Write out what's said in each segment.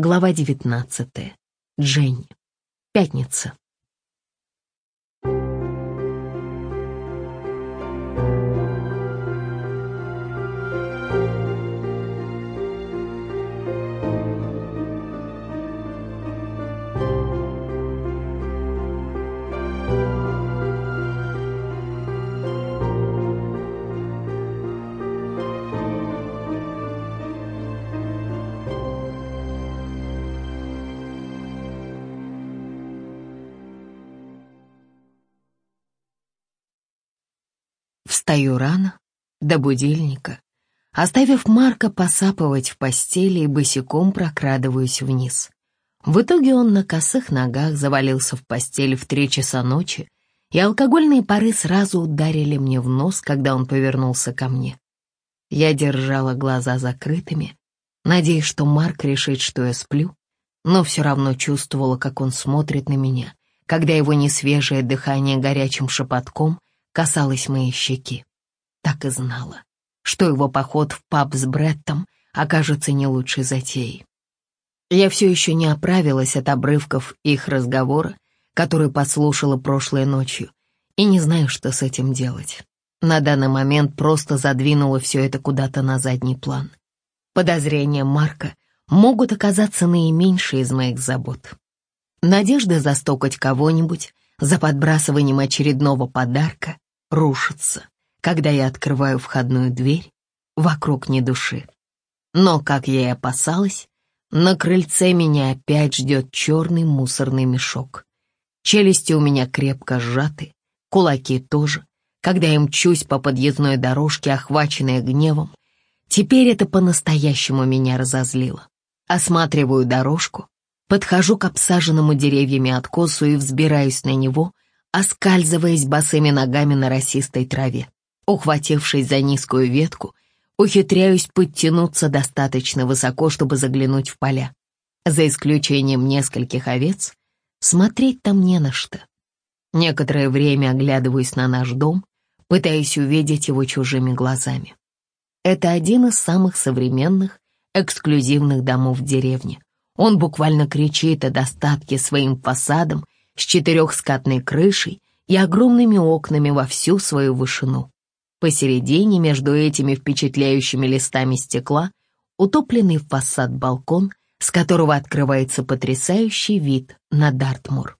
Глава 19. Дженни. Пятница. Встаю рано, до будильника, оставив Марка посапывать в постели и босиком прокрадываюсь вниз. В итоге он на косых ногах завалился в постель в три часа ночи, и алкогольные пары сразу ударили мне в нос, когда он повернулся ко мне. Я держала глаза закрытыми, надеясь, что Марк решит, что я сплю, но все равно чувствовала, как он смотрит на меня, когда его несвежее дыхание горячим шепотком касалось моей щеки. Так и знала, что его поход в паб с Бреттом окажется не лучшей затеей. Я все еще не оправилась от обрывков их разговора, который послушала прошлой ночью, и не знаю, что с этим делать. На данный момент просто задвинула все это куда-то на задний план. Подозрения Марка могут оказаться наименьшей из моих забот. Надежда застокать кого-нибудь за подбрасыванием очередного подарка рушится, когда я открываю входную дверь, вокруг ни души. Но, как я и опасалась, на крыльце меня опять ждет черный мусорный мешок. Челюсти у меня крепко сжаты, кулаки тоже. Когда я мчусь по подъездной дорожке, охваченная гневом, теперь это по-настоящему меня разозлило. Осматриваю дорожку, подхожу к обсаженному деревьями откосу и взбираюсь на него — оскальзываясь босыми ногами на росистой траве. Ухватившись за низкую ветку, ухитряюсь подтянуться достаточно высоко, чтобы заглянуть в поля. За исключением нескольких овец, смотреть там не на что. Некоторое время оглядываюсь на наш дом, пытаясь увидеть его чужими глазами. Это один из самых современных, эксклюзивных домов в деревне. Он буквально кричит о достатке своим фасадом с четырехскатной крышей и огромными окнами во всю свою вышину. Посередине между этими впечатляющими листами стекла утопленный в фасад балкон, с которого открывается потрясающий вид на Дартмур.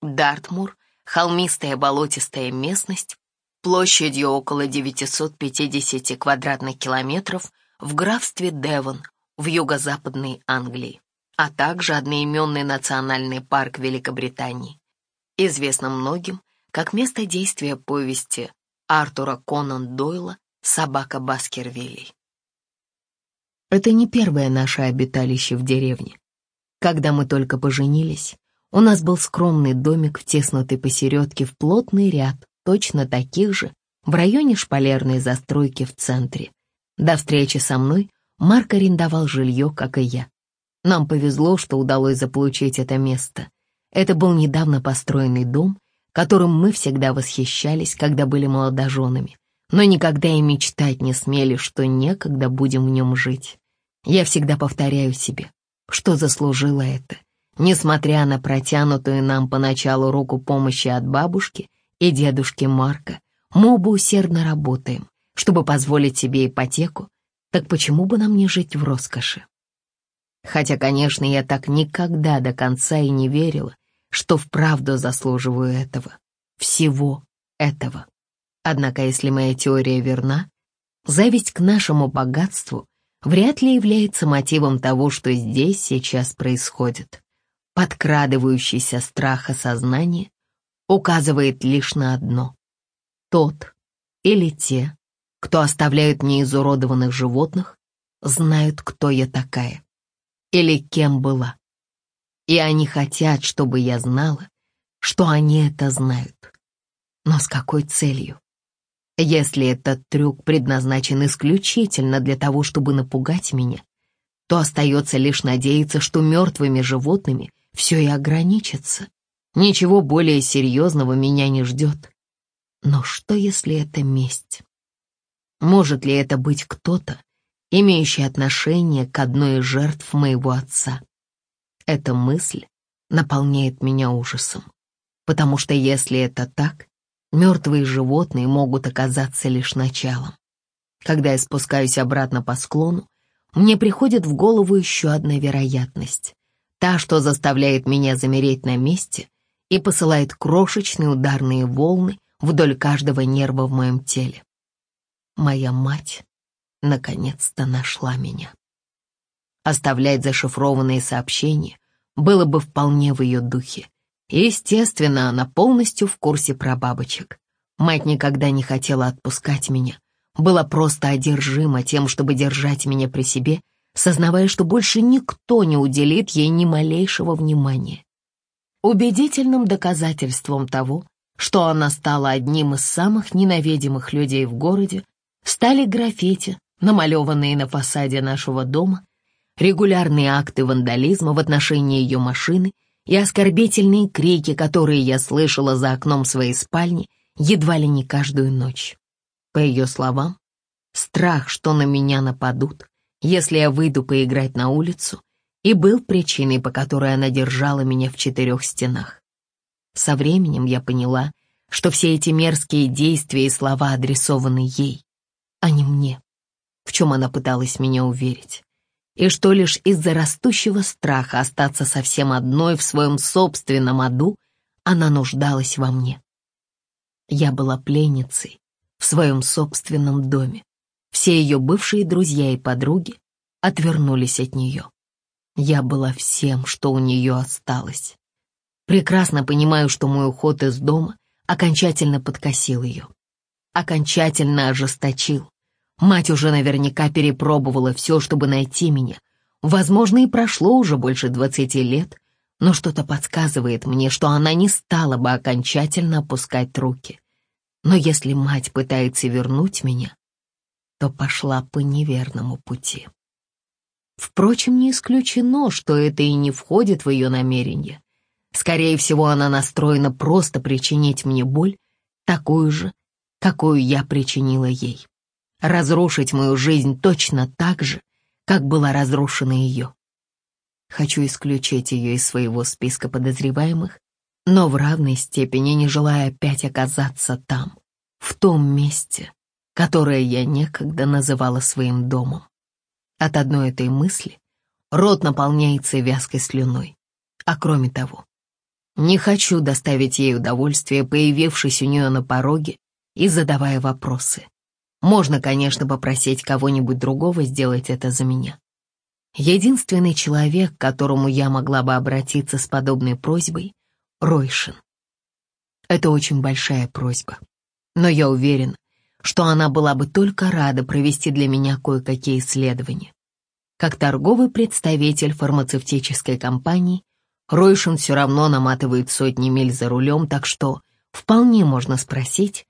Дартмур — холмистая болотистая местность, площадью около 950 квадратных километров в графстве Девон в юго-западной Англии а также одноименный национальный парк Великобритании, известно многим как место действия повести Артура Конан Дойла «Собака Баскервилей». Это не первое наше обиталище в деревне. Когда мы только поженились, у нас был скромный домик, втиснутый посередке в плотный ряд, точно таких же, в районе шпалерной застройки в центре. До встречи со мной Марк арендовал жилье, как и я. Нам повезло, что удалось заполучить это место. Это был недавно построенный дом, которым мы всегда восхищались, когда были молодоженами, но никогда и мечтать не смели, что некогда будем в нем жить. Я всегда повторяю себе, что заслужила это, несмотря на протянутую нам поначалу руку помощи от бабушки и дедушки Марка, мы оба усердно работаем, чтобы позволить себе ипотеку, так почему бы нам не жить в роскоши? Хотя, конечно, я так никогда до конца и не верила, что вправду заслуживаю этого. Всего этого. Однако, если моя теория верна, зависть к нашему богатству вряд ли является мотивом того, что здесь сейчас происходит. Подкрадывающийся страх осознания указывает лишь на одно. Тот или те, кто оставляют неизуродованных животных, знают, кто я такая или кем была. И они хотят, чтобы я знала, что они это знают. Но с какой целью? Если этот трюк предназначен исключительно для того, чтобы напугать меня, то остается лишь надеяться, что мертвыми животными все и ограничится. Ничего более серьезного меня не ждет. Но что, если это месть? Может ли это быть кто-то, имеющий отношение к одной из жертв моего отца. Эта мысль наполняет меня ужасом, потому что если это так, мертвые животные могут оказаться лишь началом. Когда я спускаюсь обратно по склону, мне приходит в голову еще одна вероятность. Та, что заставляет меня замереть на месте и посылает крошечные ударные волны вдоль каждого нерва в моем теле. Моя мать наконец-то нашла меня. Оставлять зашифрованные сообщения было бы вполне в ее духе. Естественно, она полностью в курсе про бабочек. Мать никогда не хотела отпускать меня, была просто одержима тем, чтобы держать меня при себе, сознавая, что больше никто не уделит ей ни малейшего внимания. Убедительным доказательством того, что она стала одним из самых ненавидимых людей в городе, стали граффити, намалеванные на фасаде нашего дома, регулярные акты вандализма в отношении ее машины и оскорбительные крики, которые я слышала за окном своей спальни едва ли не каждую ночь. По ее словам, страх, что на меня нападут, если я выйду поиграть на улицу, и был причиной, по которой она держала меня в четырех стенах. Со временем я поняла, что все эти мерзкие действия и слова адресованы ей, а не мне, в чем она пыталась меня уверить, и что лишь из-за растущего страха остаться совсем одной в своем собственном аду она нуждалась во мне. Я была пленницей, в своем собственном доме. Все ее бывшие друзья и подруги отвернулись от нее. Я была всем, что у нее осталось. Прекрасно понимаю, что мой уход из дома окончательно подкосил ее. Окончательно ожесточил. Мать уже наверняка перепробовала все, чтобы найти меня. Возможно, и прошло уже больше двадцати лет, но что-то подсказывает мне, что она не стала бы окончательно опускать руки. Но если мать пытается вернуть меня, то пошла по неверному пути. Впрочем, не исключено, что это и не входит в ее намерение. Скорее всего, она настроена просто причинить мне боль, такую же, какую я причинила ей. Разрушить мою жизнь точно так же, как была разрушена ее. Хочу исключить ее из своего списка подозреваемых но в равной степени не желая опять оказаться там, в том месте, которое я некогда называла своим домом. От одной этой мысли рот наполняется вязкой слюной. А кроме того, не хочу доставить ей удовольствие, появившись у нее на пороге и задавая вопросы. Можно, конечно, попросить кого-нибудь другого сделать это за меня. Единственный человек, к которому я могла бы обратиться с подобной просьбой, Ройшин. Это очень большая просьба, но я уверен, что она была бы только рада провести для меня кое-какие исследования. Как торговый представитель фармацевтической компании, Ройшин все равно наматывает сотни миль за рулем, так что вполне можно спросить,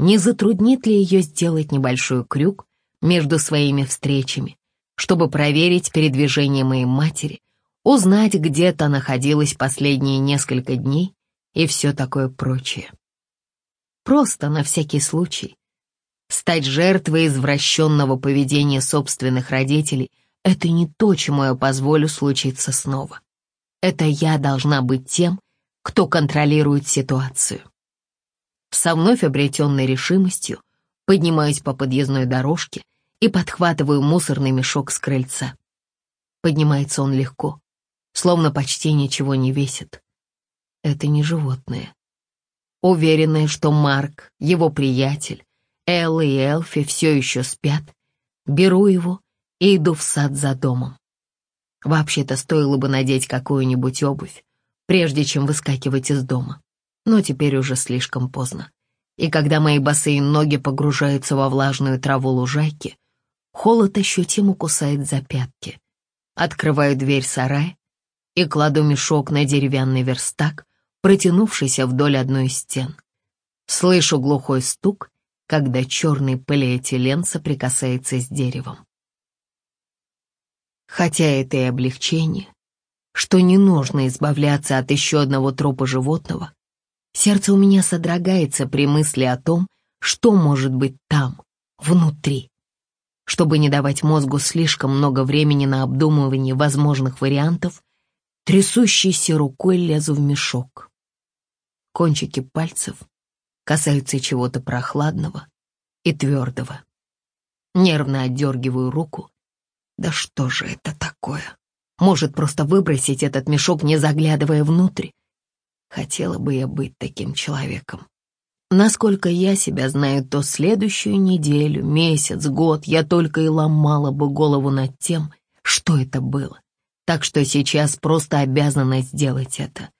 не затруднит ли ее сделать небольшой крюк между своими встречами, чтобы проверить передвижение моей матери узнать, где то находилась последние несколько дней и все такое прочее. Просто на всякий случай. Стать жертвой извращенного поведения собственных родителей — это не то, чему я позволю случиться снова. Это я должна быть тем, кто контролирует ситуацию. Со вновь обретенной решимостью поднимаюсь по подъездной дорожке и подхватываю мусорный мешок с крыльца. Поднимается он легко, словно почти ничего не весит. Это не животное. Уверенная, что Марк, его приятель, Элла и Элфи все еще спят, беру его и иду в сад за домом. Вообще-то стоило бы надеть какую-нибудь обувь, прежде чем выскакивать из дома. Но теперь уже слишком поздно. И когда мои босые ноги погружаются во влажную траву лужайки, холод ощутимо кусает за пятки. Открываю дверь сарая и кладу мешок на деревянный верстак, протянувшийся вдоль одной из стен. Слышу глухой стук, когда черный полиэтилен соприкасается с деревом. Хотя это и облегчение, что не нужно избавляться от еще одного трупа животного, сердце у меня содрогается при мысли о том, что может быть там, внутри. чтобы не давать мозгу слишком много времени на обдумывание возможных вариантов, трясущейся рукой лезу в мешок. Кончики пальцев касаются чего-то прохладного и твердого. Нервно отдергиваю руку. Да что же это такое? Может, просто выбросить этот мешок, не заглядывая внутрь? Хотела бы я быть таким человеком. Насколько я себя знаю, то следующую неделю, месяц, год я только и ломала бы голову над тем, что это было. Так что сейчас просто обязана сделать это.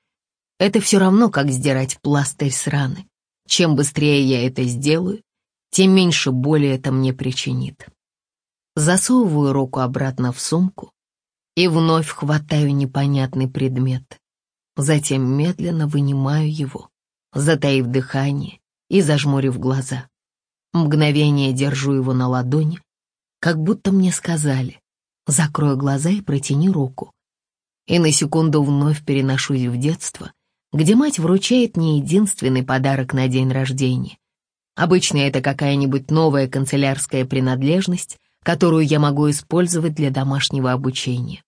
Это все равно, как сдирать пластырь с раны. Чем быстрее я это сделаю, тем меньше боли это мне причинит. Засовываю руку обратно в сумку и вновь хватаю непонятный предмет. Затем медленно вынимаю его, затаив дыхание и зажмурив глаза. Мгновение держу его на ладони, как будто мне сказали «закрой глаза и протяни руку». И на секунду вновь переношусь в детство, где мать вручает мне единственный подарок на день рождения. Обычно это какая-нибудь новая канцелярская принадлежность, которую я могу использовать для домашнего обучения.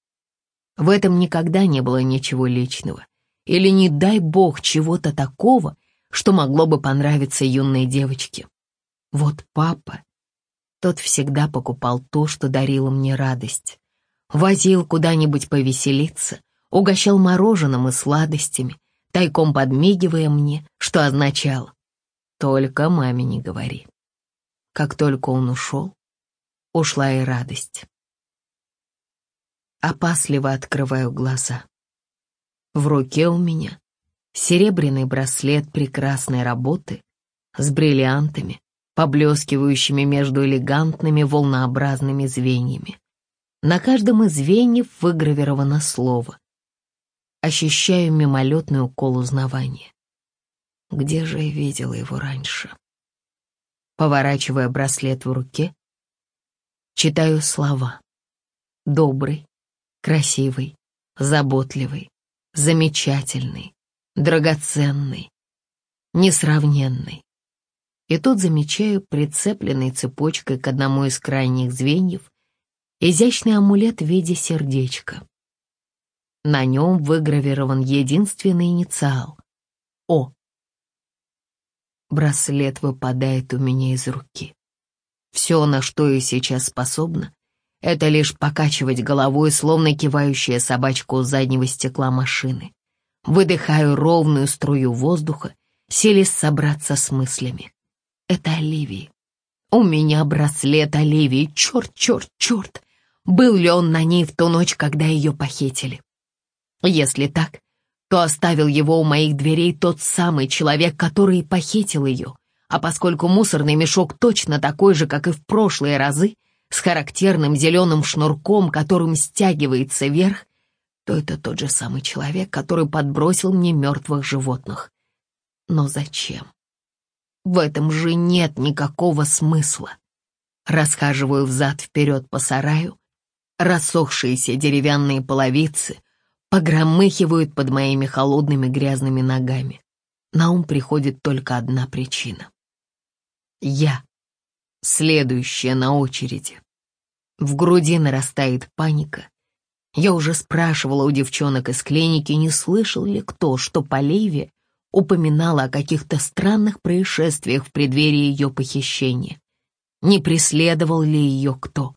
В этом никогда не было ничего личного. Или, не дай бог, чего-то такого, что могло бы понравиться юной девочке. Вот папа, тот всегда покупал то, что дарило мне радость. Возил куда-нибудь повеселиться, угощал мороженым и сладостями, тайком подмигивая мне, что означало «Только маме не говори». Как только он ушел, ушла и радость. Опасливо открываю глаза. В руке у меня серебряный браслет прекрасной работы с бриллиантами, поблескивающими между элегантными волнообразными звеньями. На каждом из звеньев выгравировано слово. Ощущаю мимолетный укол узнавания. Где же я видела его раньше? Поворачивая браслет в руке, читаю слова. Добрый, красивый, заботливый, замечательный, драгоценный, несравненный. И тут замечаю прицепленный цепочкой к одному из крайних звеньев изящный амулет в виде сердечка. На нем выгравирован единственный инициал — О. Браслет выпадает у меня из руки. Все, на что я сейчас способна, это лишь покачивать головой, словно кивающая собачка у заднего стекла машины. Выдыхаю ровную струю воздуха, селись собраться с мыслями. Это Оливии. У меня браслет Оливии. Черт, черт, черт. Был ли он на ней в ту ночь, когда ее похитили? Если так, то оставил его у моих дверей тот самый человек, который похитил ее. А поскольку мусорный мешок точно такой же, как и в прошлые разы, с характерным зеленым шнурком, которым стягивается вверх, то это тот же самый человек, который подбросил мне мертвых животных. Но зачем? В этом же нет никакого смысла. Расхаживаю взад-вперед по сараю, рассохшиеся деревянные половицы погромыхивают под моими холодными грязными ногами. На ум приходит только одна причина. Я, следующая на очереди. В груди нарастает паника, я уже спрашивала у девчонок из клиники, не слышал ли кто, что Полевия упоминала о каких-то странных происшествиях в преддверии ее похищения. Не преследовал ли ее кто?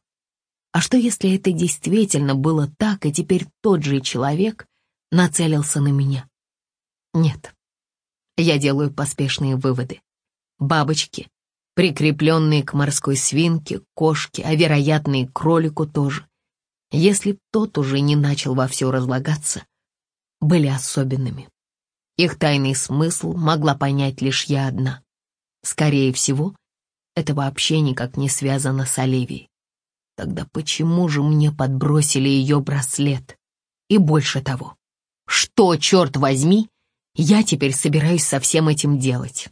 А что, если это действительно было так, и теперь тот же человек нацелился на меня? Нет. Я делаю поспешные выводы. Бабочки, прикрепленные к морской свинке, кошке, а вероятно и кролику тоже, если б тот уже не начал вовсю разлагаться, были особенными. Их тайный смысл могла понять лишь я одна. Скорее всего, это вообще никак не связано с Оливией. Тогда почему же мне подбросили ее браслет? И больше того, что, черт возьми, я теперь собираюсь со всем этим делать?